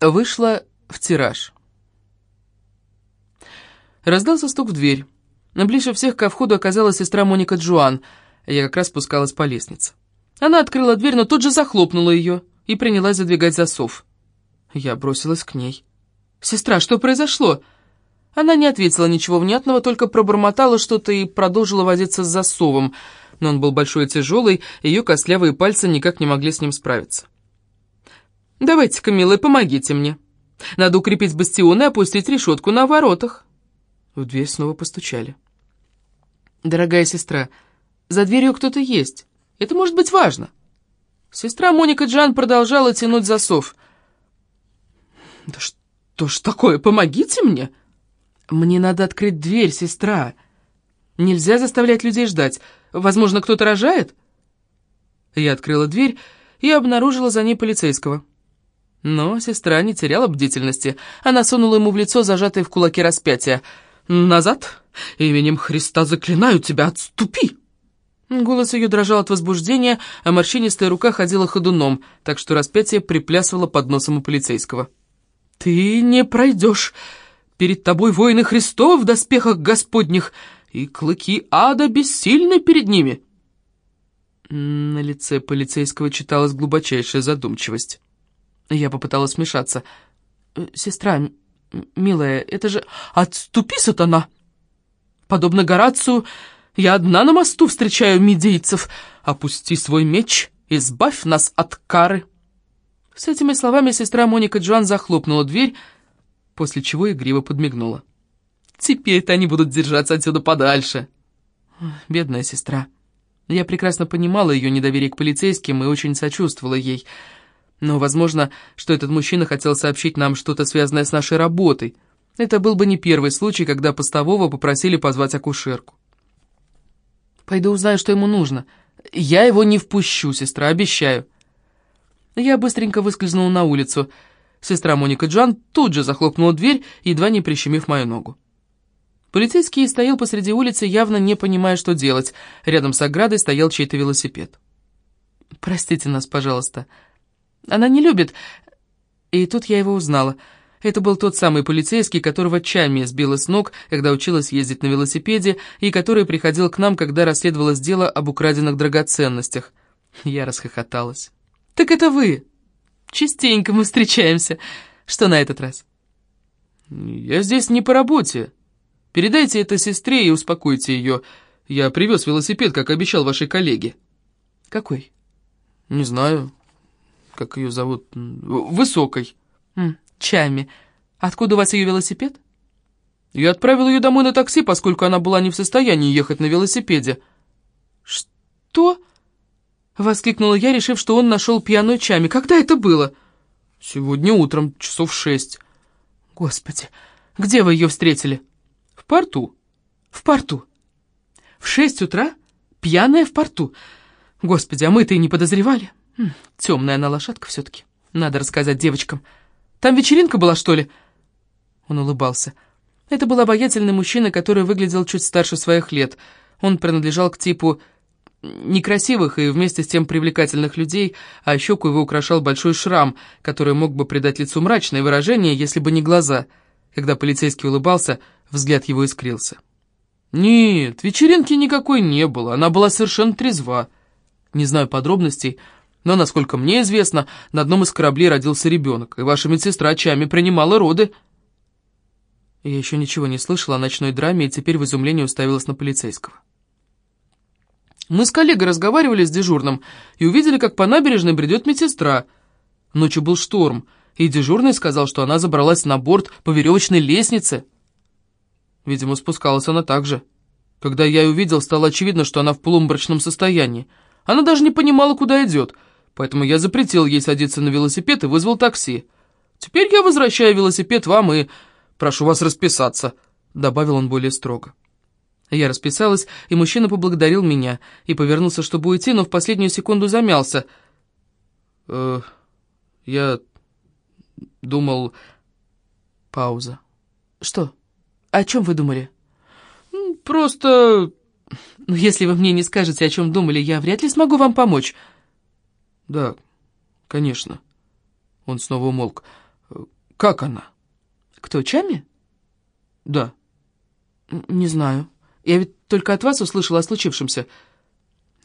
Вышла в тираж. Раздался стук в дверь. Ближе всех ко входу оказалась сестра Моника Джоан. Я как раз спускалась по лестнице. Она открыла дверь, но тут же захлопнула ее и принялась задвигать засов. Я бросилась к ней. «Сестра, что произошло?» Она не ответила ничего внятного, только пробормотала что-то и продолжила возиться с засовом, но он был большой и тяжелый, и ее костлявые пальцы никак не могли с ним справиться. «Давайте-ка, милая, помогите мне. Надо укрепить бастион и опустить решетку на воротах». В дверь снова постучали. «Дорогая сестра, за дверью кто-то есть. Это может быть важно». Сестра Моника Джан продолжала тянуть засов. «Да что ж такое, помогите мне!» «Мне надо открыть дверь, сестра. Нельзя заставлять людей ждать. Возможно, кто-то рожает?» Я открыла дверь и обнаружила за ней полицейского. Но сестра не теряла бдительности. Она сунула ему в лицо зажатое в кулаке распятие. «Назад! Именем Христа заклинаю тебя, отступи!» Голос ее дрожал от возбуждения, а морщинистая рука ходила ходуном, так что распятие приплясывало под носом у полицейского. «Ты не пройдешь! Перед тобой воины Христова в доспехах Господних, и клыки ада бессильны перед ними!» На лице полицейского читалась глубочайшая задумчивость. Я попыталась смешаться. «Э, «Сестра, милая, это же... Отступи, сатана! Подобно Горацию, я одна на мосту встречаю медийцев. Опусти свой меч, избавь нас от кары!» С этими словами сестра Моника Джоан захлопнула дверь, после чего игриво подмигнула. «Теперь-то они будут держаться отсюда подальше!» Бедная сестра. Я прекрасно понимала ее недоверие к полицейским и очень сочувствовала ей — но возможно, что этот мужчина хотел сообщить нам что-то связанное с нашей работой. Это был бы не первый случай, когда постового попросили позвать акушерку. Пойду узнаю, что ему нужно. Я его не впущу, сестра, обещаю. Я быстренько выскользнула на улицу. Сестра Моника Джан тут же захлопнула дверь, едва не прищемив мою ногу. Полицейский стоял посреди улицы, явно не понимая, что делать. Рядом с оградой стоял чей-то велосипед. «Простите нас, пожалуйста», она не любит... И тут я его узнала. Это был тот самый полицейский, которого Чами сбила с ног, когда училась ездить на велосипеде, и который приходил к нам, когда расследовалось дело об украденных драгоценностях. Я расхохоталась. «Так это вы! Частенько мы встречаемся. Что на этот раз?» «Я здесь не по работе. Передайте это сестре и успокойте ее. Я привез велосипед, как обещал вашей коллеге». «Какой?» «Не знаю как ее зовут, высокой. Чами. Откуда у вас ее велосипед? Я отправил ее домой на такси, поскольку она была не в состоянии ехать на велосипеде. Что? Воскликнула я, решив, что он нашел пьяную Чами. Когда это было? Сегодня утром, часов шесть. Господи, где вы ее встретили? В порту. В порту. В шесть утра? Пьяная в порту. Господи, а мы-то и не подозревали. Темная она лошадка все-таки. Надо рассказать девочкам. Там вечеринка была, что ли?» Он улыбался. Это был обаятельный мужчина, который выглядел чуть старше своих лет. Он принадлежал к типу некрасивых и вместе с тем привлекательных людей, а щеку его украшал большой шрам, который мог бы придать лицу мрачное выражение, если бы не глаза. Когда полицейский улыбался, взгляд его искрился. «Нет, вечеринки никакой не было, она была совершенно трезва. Не знаю подробностей, но, насколько мне известно, на одном из кораблей родился ребенок, и ваша медсестра Чами принимала роды». Я еще ничего не слышала о ночной драме и теперь в изумлении уставилась на полицейского. Мы с коллегой разговаривали с дежурным и увидели, как по набережной бредет медсестра. Ночью был шторм, и дежурный сказал, что она забралась на борт по веревочной лестнице. Видимо, спускалась она так же. Когда я ее увидел, стало очевидно, что она в полумрачном состоянии. Она даже не понимала, куда идет — поэтому я запретил ей садиться на велосипед и вызвал такси. Теперь я возвращаю велосипед вам и прошу вас расписаться», — добавил он более строго. Я расписалась, и мужчина поблагодарил меня и повернулся, чтобы уйти, но в последнюю секунду замялся. «Э, я думал...» Пауза. «Что? О чем вы думали?» «Просто...» «Ну, если вы мне не скажете, о чем думали, я вряд ли смогу вам помочь». «Да, конечно». Он снова умолк. Как она?» «Кто, Чами?» «Да». «Не знаю. Я ведь только от вас услышала о случившемся».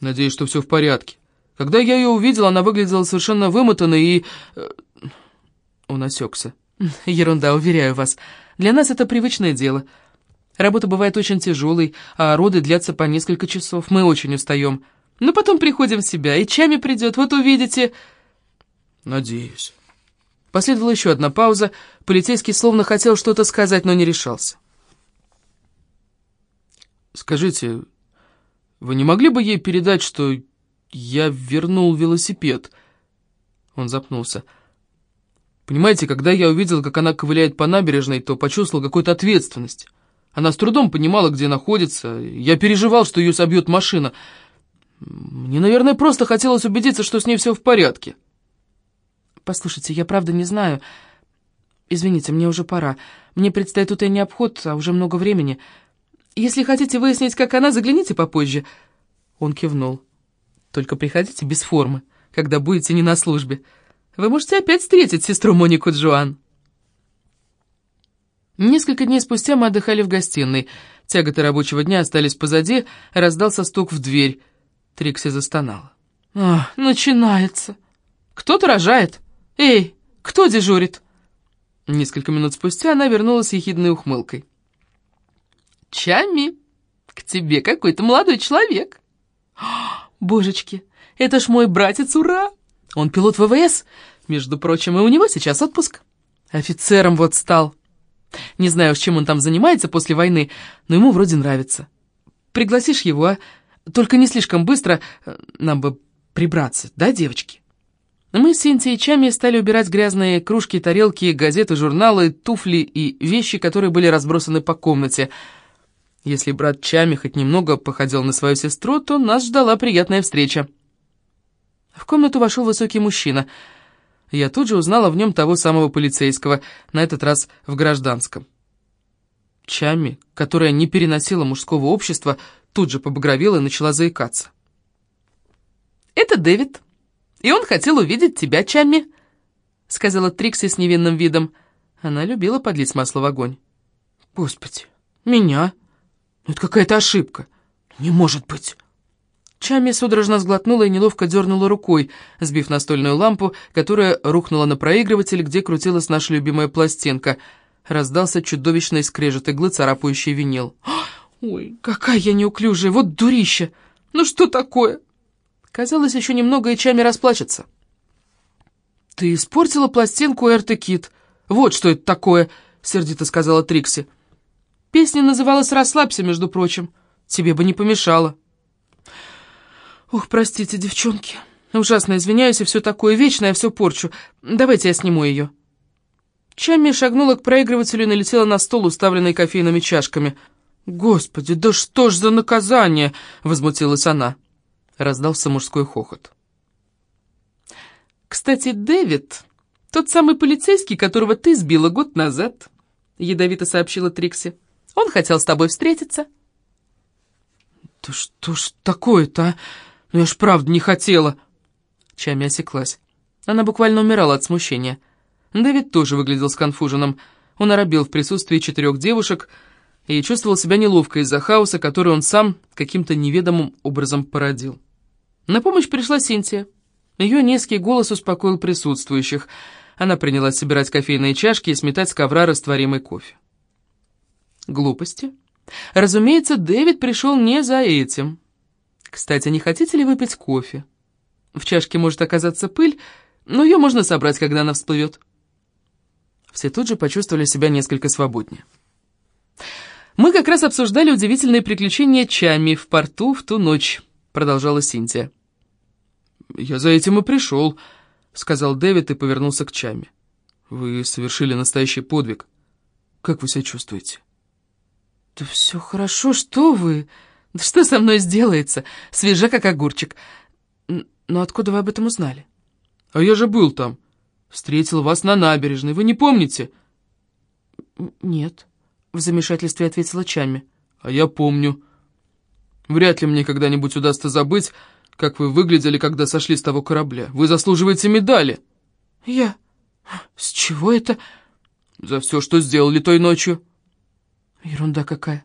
«Надеюсь, что все в порядке. Когда я ее увидел, она выглядела совершенно вымотанной и...» э, Он осекся. «Ерунда, уверяю вас. Для нас это привычное дело. Работа бывает очень тяжелой, а роды длятся по несколько часов. Мы очень устаем. Но потом приходим в себя, и чами придет, вот увидите...» «Надеюсь». Последовала еще одна пауза. Полицейский словно хотел что-то сказать, но не решался. «Скажите, вы не могли бы ей передать, что я вернул велосипед?» Он запнулся. «Понимаете, когда я увидел, как она ковыляет по набережной, то почувствовал какую-то ответственность. Она с трудом понимала, где находится. Я переживал, что ее собьет машина. Мне, наверное, просто хотелось убедиться, что с ней все в порядке». «Послушайте, я правда не знаю. Извините, мне уже пора. Мне предстоит утренний обход, а уже много времени. Если хотите выяснить, как она, загляните попозже». Он кивнул. «Только приходите без формы, когда будете не на службе. Вы можете опять встретить сестру Монику Джоан». Несколько дней спустя мы отдыхали в гостиной. Тяготы рабочего дня остались позади, раздался стук в дверь. Трикси застонала. «А, начинается. Кто-то рожает». «Эй, кто дежурит?» Несколько минут спустя она вернулась ехидной ухмылкой. «Чами, к тебе какой-то молодой человек». «Божечки, это ж мой братец, ура! Он пилот ВВС, между прочим, и у него сейчас отпуск. Офицером вот стал. Не знаю, с чем он там занимается после войны, но ему вроде нравится. Пригласишь его, а? Только не слишком быстро, нам бы прибраться, да, девочки?» Мы с Синтией Чами стали убирать грязные кружки, тарелки, газеты, журналы, туфли и вещи, которые были разбросаны по комнате. Если брат Чами хоть немного походил на свою сестру, то нас ждала приятная встреча. В комнату вошел высокий мужчина. Я тут же узнала в нем того самого полицейского, на этот раз в гражданском. Чами, которая не переносила мужского общества, тут же побагровела и начала заикаться. «Это Дэвид», и он хотел увидеть тебя, Чамми», — сказала Трикси с невинным видом. Она любила подлить масло в огонь. «Господи, меня? Ну это какая-то ошибка. Не может быть!» Чами судорожно сглотнула и неловко дернула рукой, сбив настольную лампу, которая рухнула на проигрыватель, где крутилась наша любимая пластинка. Раздался чудовищный скрежет иглы, царапающий винил. «Ой, какая я неуклюжая! Вот дурище! Ну что такое?» Казалось, еще немного и Чами расплачется. «Ты испортила пластинку Эрте Кит. Вот что это такое», — сердито сказала Трикси. «Песня называлась «Расслабься», между прочим. Тебе бы не помешало». «Ох, простите, девчонки. Ужасно извиняюсь и все такое. Вечно я все порчу. Давайте я сниму ее». Чами шагнула к проигрывателю и налетела на стол, уставленный кофейными чашками. «Господи, да что ж за наказание!» — возмутилась она. Раздался мужской хохот. «Кстати, Дэвид, тот самый полицейский, которого ты сбила год назад», — ядовито сообщила Трикси. «Он хотел с тобой встретиться». «Да что ж такое-то, а? Ну я ж правда не хотела!» Чами осеклась. Она буквально умирала от смущения. Дэвид тоже выглядел сконфуженным. Он оробил в присутствии четырех девушек, и чувствовал себя неловко из-за хаоса, который он сам каким-то неведомым образом породил. На помощь пришла Синтия. Ее низкий голос успокоил присутствующих. Она принялась собирать кофейные чашки и сметать с ковра растворимый кофе. Глупости. Разумеется, Дэвид пришел не за этим. Кстати, не хотите ли выпить кофе? В чашке может оказаться пыль, но ее можно собрать, когда она всплывет. Все тут же почувствовали себя несколько свободнее. Мы как раз обсуждали удивительные приключения Чами в порту в ту ночь, продолжала Синтия. «Я за этим и пришел», — сказал Дэвид и повернулся к Чами. «Вы совершили настоящий подвиг. Как вы себя чувствуете?» «Да все хорошо, что вы? Да что со мной сделается? Свежа, как огурчик. Но откуда вы об этом узнали?» «А я же был там. Встретил вас на набережной. Вы не помните?» «Нет», в замешательстве ответила Чами. «А я помню. Вряд ли мне когда-нибудь удастся забыть, как вы выглядели, когда сошли с того корабля. Вы заслуживаете медали». «Я? С чего это? За все, что сделали той ночью. Ерунда какая.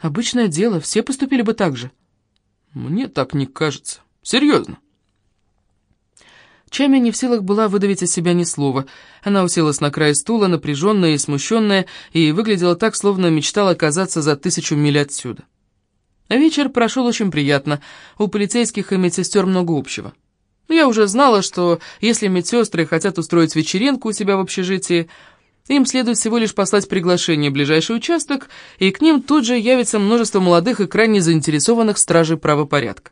Обычное дело, все поступили бы так же. Мне так не кажется. Серьезно. Чами не в силах была выдавить из себя ни слова. Она уселась на край стула, напряженная и смущенная, и выглядела так, словно мечтала оказаться за тысячу миль отсюда. Вечер прошел очень приятно. У полицейских и медсестер много общего. Я уже знала, что если медсестры хотят устроить вечеринку у себя в общежитии, им следует всего лишь послать приглашение в ближайший участок, и к ним тут же явится множество молодых и крайне заинтересованных стражей правопорядка.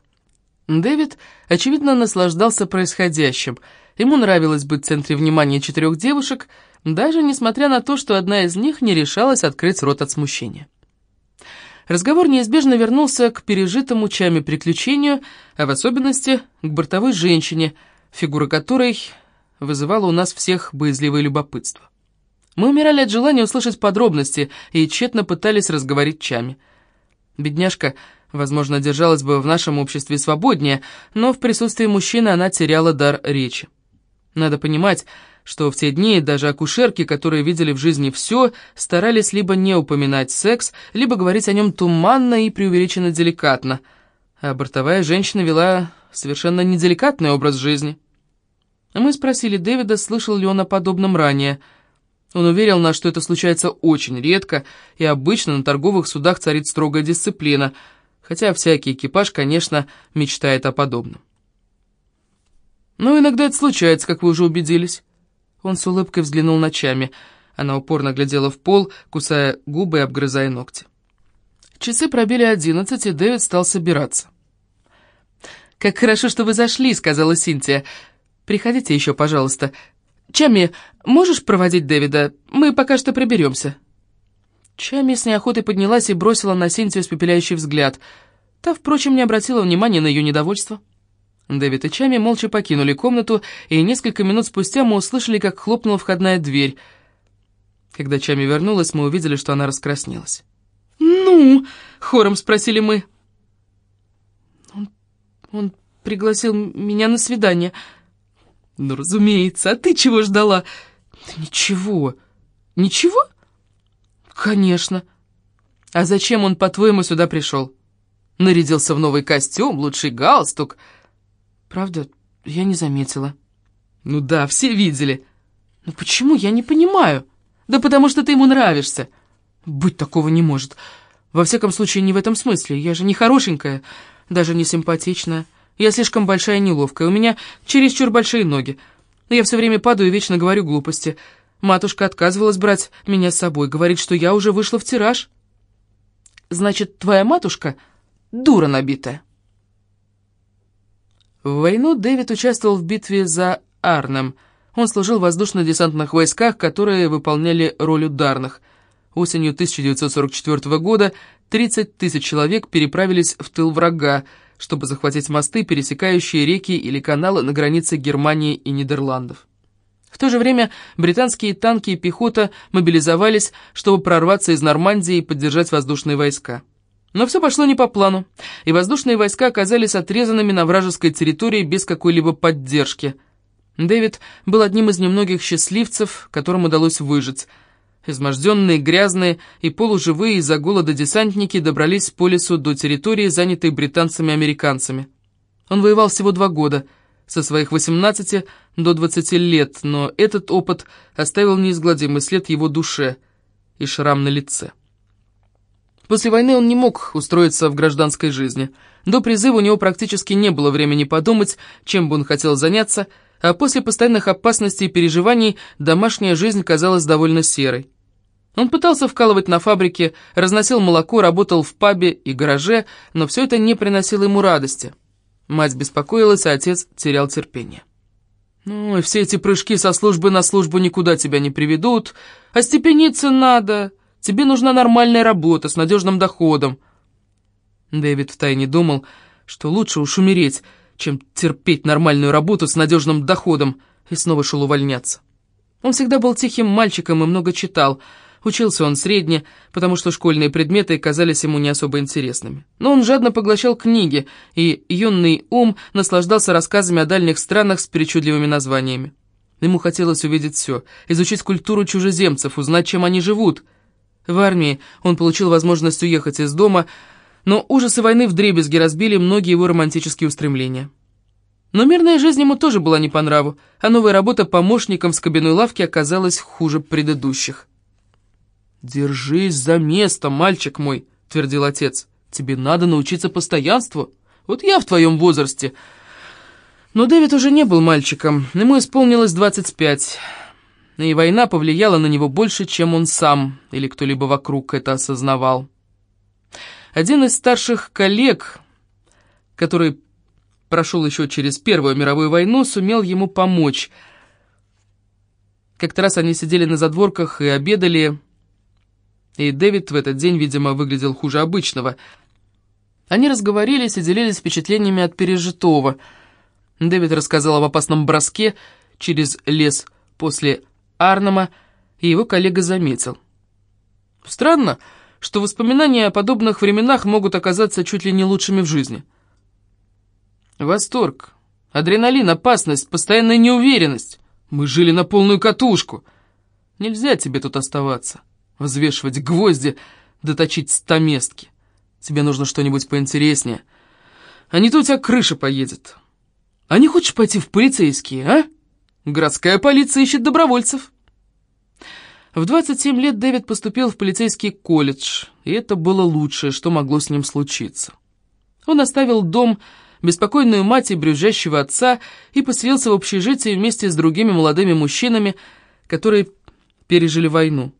Дэвид, очевидно, наслаждался происходящим. Ему нравилось быть в центре внимания четырех девушек, даже несмотря на то, что одна из них не решалась открыть рот от смущения. Разговор неизбежно вернулся к пережитому чами приключению, а в особенности к бортовой женщине, фигура которой вызывала у нас всех боязливое любопытство. Мы умирали от желания услышать подробности и тщетно пытались разговорить Чами. Бедняжка возможно, держалась бы в нашем обществе свободнее, но в присутствии мужчины она теряла дар речи. Надо понимать, что в те дни даже акушерки, которые видели в жизни все, старались либо не упоминать секс, либо говорить о нем туманно и преувеличенно деликатно, а бортовая женщина вела совершенно неделикатный образ жизни. Мы спросили Дэвида, слышал ли он о подобном ранее. Он уверил нас, что это случается очень редко, и обычно на торговых судах царит строгая дисциплина – хотя всякий экипаж, конечно, мечтает о подобном. «Ну, иногда это случается, как вы уже убедились». Он с улыбкой взглянул на Чами. Она упорно глядела в пол, кусая губы и обгрызая ногти. Часы пробили одиннадцать, и Дэвид стал собираться. «Как хорошо, что вы зашли», — сказала Синтия. «Приходите еще, пожалуйста. Чами, можешь проводить Дэвида? Мы пока что приберемся». Чами с неохотой поднялась и бросила на Синтию испепеляющий взгляд. Та, впрочем, не обратила внимания на ее недовольство. Дэвид и Чами молча покинули комнату, и несколько минут спустя мы услышали, как хлопнула входная дверь. Когда Чами вернулась, мы увидели, что она раскраснелась. «Ну?» — хором спросили мы. «Он, он пригласил меня на свидание». «Ну, разумеется, а ты чего ждала?» «Ничего». «Ничего?» «Конечно. А зачем он, по-твоему, сюда пришел? Нарядился в новый костюм, лучший галстук». «Правда, я не заметила». «Ну да, все видели». «Но почему, я не понимаю?» «Да потому что ты ему нравишься». «Быть такого не может. Во всяком случае, не в этом смысле. Я же не хорошенькая, даже не симпатичная. Я слишком большая и неловкая, у меня чересчур большие ноги. Я все время падаю и вечно говорю глупости». Матушка отказывалась брать меня с собой, говорит, что я уже вышла в тираж. Значит, твоя матушка дура набитая. В войну Дэвид участвовал в битве за Арнем. Он служил в воздушно-десантных войсках, которые выполняли роль ударных. Осенью 1944 года 30 тысяч человек переправились в тыл врага, чтобы захватить мосты, пересекающие реки или каналы на границе Германии и Нидерландов. В то же время британские танки и пехота мобилизовались, чтобы прорваться из Нормандии и поддержать воздушные войска. Но все пошло не по плану, и воздушные войска оказались отрезанными на вражеской территории без какой-либо поддержки. Дэвид был одним из немногих счастливцев, которым удалось выжить. Изможденные, грязные и полуживые из-за голода десантники добрались по лесу до территории, занятой британцами-американцами. Он воевал всего два года – со своих 18 до 20 лет, но этот опыт оставил неизгладимый след его душе и шрам на лице. После войны он не мог устроиться в гражданской жизни. До призыва у него практически не было времени подумать, чем бы он хотел заняться, а после постоянных опасностей и переживаний домашняя жизнь казалась довольно серой. Он пытался вкалывать на фабрике, разносил молоко, работал в пабе и гараже, но все это не приносило ему радости. Мать беспокоилась, а отец терял терпение. «Ну, и все эти прыжки со службы на службу никуда тебя не приведут. А степениться надо. Тебе нужна нормальная работа с надежным доходом». Дэвид втайне думал, что лучше уж умереть, чем терпеть нормальную работу с надежным доходом, и снова шел увольняться. Он всегда был тихим мальчиком и много читал — Учился он средне, потому что школьные предметы казались ему не особо интересными. Но он жадно поглощал книги, и юный ум наслаждался рассказами о дальних странах с причудливыми названиями. Ему хотелось увидеть все, изучить культуру чужеземцев, узнать, чем они живут. В армии он получил возможность уехать из дома, но ужасы войны вдребезги разбили многие его романтические устремления. Но мирная жизнь ему тоже была не по нраву, а новая работа помощником в скобяной лавке оказалась хуже предыдущих. «Держись за место, мальчик мой», — твердил отец. «Тебе надо научиться постоянству. Вот я в твоем возрасте но Дэвид уже не был мальчиком, ему исполнилось 25, и война повлияла на него больше, чем он сам или кто-либо вокруг это осознавал. Один из старших коллег, который прошел еще через Первую мировую войну, сумел ему помочь. Как-то раз они сидели на задворках и обедали, и Дэвид в этот день, видимо, выглядел хуже обычного. Они разговорились и делились впечатлениями от пережитого – Дэвид рассказал об опасном броске через лес после Арнема, и его коллега заметил. Странно, что воспоминания о подобных временах могут оказаться чуть ли не лучшими в жизни. Восторг, адреналин, опасность, постоянная неуверенность. Мы жили на полную катушку. Нельзя тебе тут оставаться, взвешивать гвозди, доточить стаместки. Тебе нужно что-нибудь поинтереснее. А не то у тебя крыша поедет. А не хочешь пойти в полицейские, а? Городская полиция ищет добровольцев. В 27 лет Дэвид поступил в полицейский колледж, и это было лучшее, что могло с ним случиться. Он оставил дом, беспокойную мать и брюзжащего отца и поселился в общежитии вместе с другими молодыми мужчинами, которые пережили войну.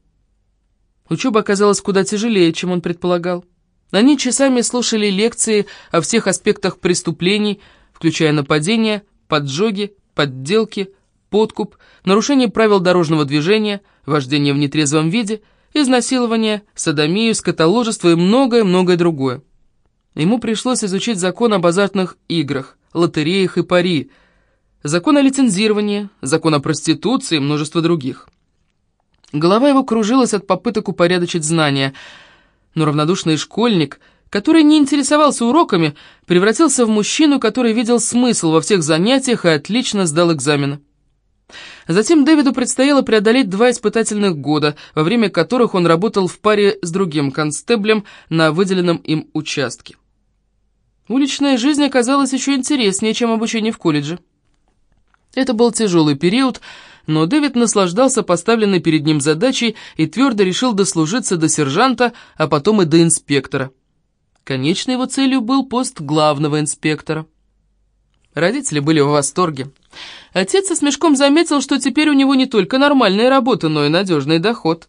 Учеба оказалась куда тяжелее, чем он предполагал. Они часами слушали лекции о всех аспектах преступлений, включая нападения, поджоги, подделки, подкуп, нарушение правил дорожного движения, вождение в нетрезвом виде, изнасилование, садомию, скотоложество и многое-многое другое. Ему пришлось изучить закон об азартных играх, лотереях и пари, закон о лицензировании, закон о проституции и множество других. Голова его кружилась от попыток упорядочить знания, но равнодушный школьник – который не интересовался уроками, превратился в мужчину, который видел смысл во всех занятиях и отлично сдал экзамены. Затем Дэвиду предстояло преодолеть два испытательных года, во время которых он работал в паре с другим констеблем на выделенном им участке. Уличная жизнь оказалась еще интереснее, чем обучение в колледже. Это был тяжелый период, но Дэвид наслаждался поставленной перед ним задачей и твердо решил дослужиться до сержанта, а потом и до инспектора. Конечной его целью был пост главного инспектора. Родители были в восторге. Отец со смешком заметил, что теперь у него не только нормальная работа, но и надежный доход.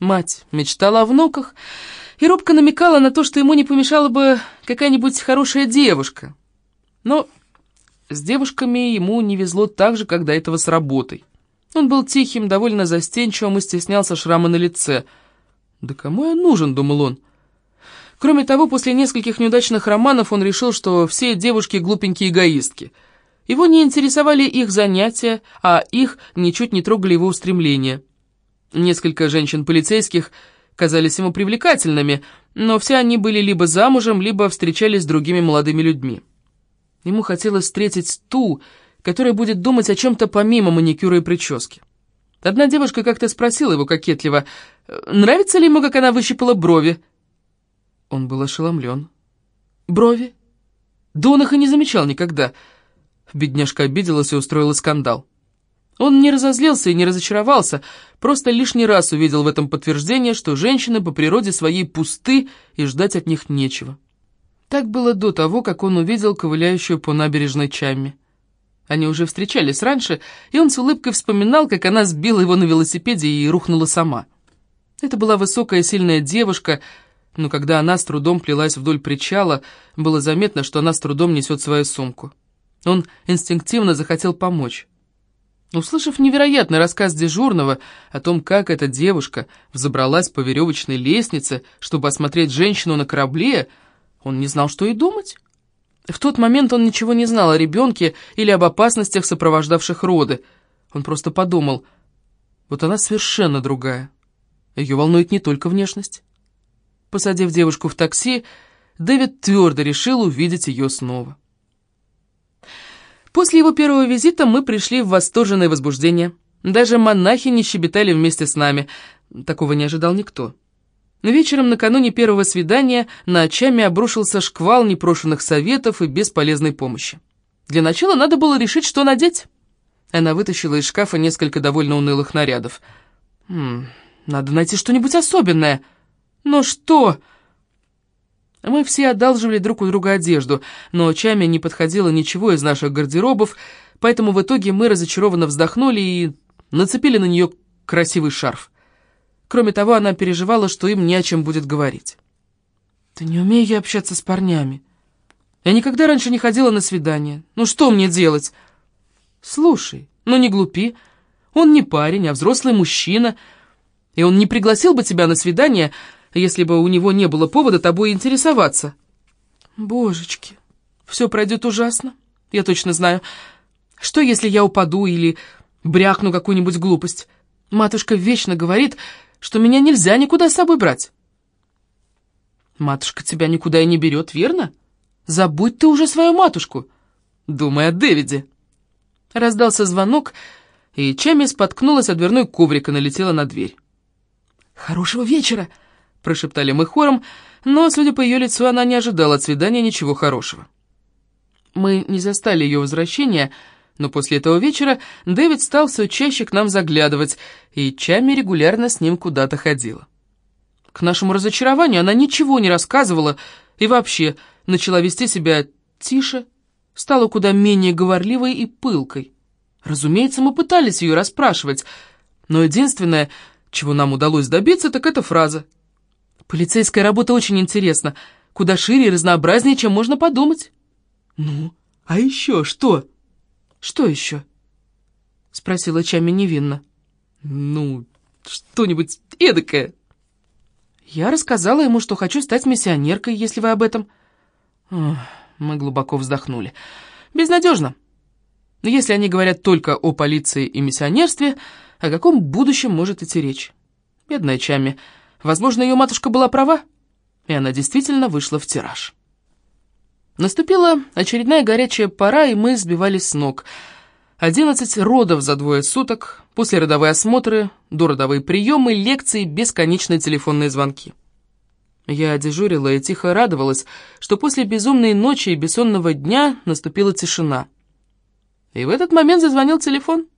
Мать мечтала о внуках и робко намекала на то, что ему не помешала бы какая-нибудь хорошая девушка. Но с девушками ему не везло так же, как до этого с работой. Он был тихим, довольно застенчивым и стеснялся шрама на лице. «Да кому я нужен?» — думал он. Кроме того, после нескольких неудачных романов он решил, что все девушки глупенькие эгоистки. Его не интересовали их занятия, а их ничуть не трогали его устремления. Несколько женщин-полицейских казались ему привлекательными, но все они были либо замужем, либо встречались с другими молодыми людьми. Ему хотелось встретить ту, которая будет думать о чем-то помимо маникюра и прически. Одна девушка как-то спросила его кокетливо, нравится ли ему, как она выщипала брови, он был ошеломлен. «Брови? Да он их и не замечал никогда». Бедняжка обиделась и устроила скандал. Он не разозлился и не разочаровался, просто лишний раз увидел в этом подтверждение, что женщины по природе своей пусты и ждать от них нечего. Так было до того, как он увидел ковыляющую по набережной Чамми. Они уже встречались раньше, и он с улыбкой вспоминал, как она сбила его на велосипеде и рухнула сама. Это была высокая сильная девушка, но когда она с трудом плелась вдоль причала, было заметно, что она с трудом несет свою сумку. Он инстинктивно захотел помочь. Услышав невероятный рассказ дежурного о том, как эта девушка взобралась по веревочной лестнице, чтобы осмотреть женщину на корабле, он не знал, что и думать. В тот момент он ничего не знал о ребенке или об опасностях, сопровождавших роды. Он просто подумал, вот она совершенно другая. Ее волнует не только внешность. Посадив девушку в такси, Дэвид твердо решил увидеть ее снова. После его первого визита мы пришли в восторженное возбуждение. Даже монахи не щебетали вместе с нами. Такого не ожидал никто. Вечером накануне первого свидания на очами обрушился шквал непрошенных советов и бесполезной помощи. Для начала надо было решить, что надеть. Она вытащила из шкафа несколько довольно унылых нарядов. «Хм, надо найти что-нибудь особенное. Но что?» Мы все одалживали друг у друга одежду, но Чаме не подходило ничего из наших гардеробов, поэтому в итоге мы разочарованно вздохнули и нацепили на нее красивый шарф. Кроме того, она переживала, что им не о чем будет говорить. «Да не умею я общаться с парнями. Я никогда раньше не ходила на свидание. Ну что мне делать?» «Слушай, ну не глупи. Он не парень, а взрослый мужчина, и он не пригласил бы тебя на свидание, если бы у него не было повода тобой интересоваться». «Божечки, все пройдет ужасно, я точно знаю. Что, если я упаду или брякну какую-нибудь глупость? Матушка вечно говорит, что меня нельзя никуда с собой брать». «Матушка тебя никуда и не берет, верно? Забудь ты уже свою матушку. Думай о Дэвиде». Раздался звонок, и Чами споткнулась о дверной коврик и налетела на дверь. «Хорошего вечера!» — прошептали мы хором, но, судя по ее лицу, она не ожидала от свидания ничего хорошего. Мы не застали ее возвращения, но после этого вечера Дэвид стал все чаще к нам заглядывать, и Чами регулярно с ним куда-то ходила. К нашему разочарованию она ничего не рассказывала и вообще начала вести себя тише, стала куда менее говорливой и пылкой. Разумеется, мы пытались ее расспрашивать, но единственное, чего нам удалось добиться, так это фраза. «Полицейская работа очень интересна, куда шире и разнообразнее, чем можно подумать». «Ну, а еще что?» «Что еще?» — спросила Чами невинно. «Ну, что-нибудь эдакое». Я рассказала ему, что хочу стать миссионеркой, если вы об этом... Ох. Мы глубоко вздохнули. «Безнадежно. Если они говорят только о полиции и миссионерстве, о каком будущем может идти речь? Бедная Чами. Возможно, ее матушка была права, и она действительно вышла в тираж». Наступила очередная горячая пора, и мы сбивались с ног. Одиннадцать родов за двое суток, послеродовые осмотры, дородовые приемы, лекции, бесконечные телефонные звонки. Я дежурила и тихо радовалась, что после безумной ночи и бессонного дня наступила тишина. И в этот момент зазвонил телефон.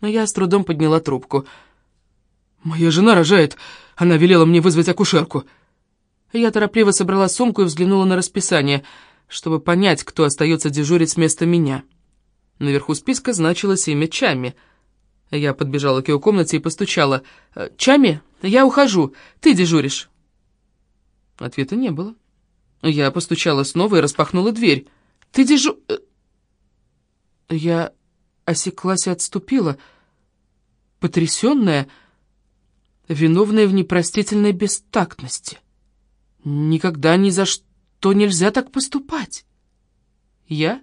Но я с трудом подняла трубку. «Моя жена рожает. Она велела мне вызвать акушерку». Я торопливо собрала сумку и взглянула на расписание, чтобы понять, кто остается дежурить вместо меня. Наверху списка значилось имя Чами. Я подбежала к ее комнате и постучала. «Чами, я ухожу. Ты дежуришь». Ответа не было. Я постучала снова и распахнула дверь. «Ты дежу...» э, Я осеклась и отступила, потрясенная, виновная в непростительной бестактности. Никогда ни за что нельзя так поступать. Я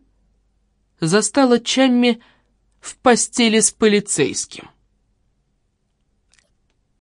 застала Чамми в постели с полицейским.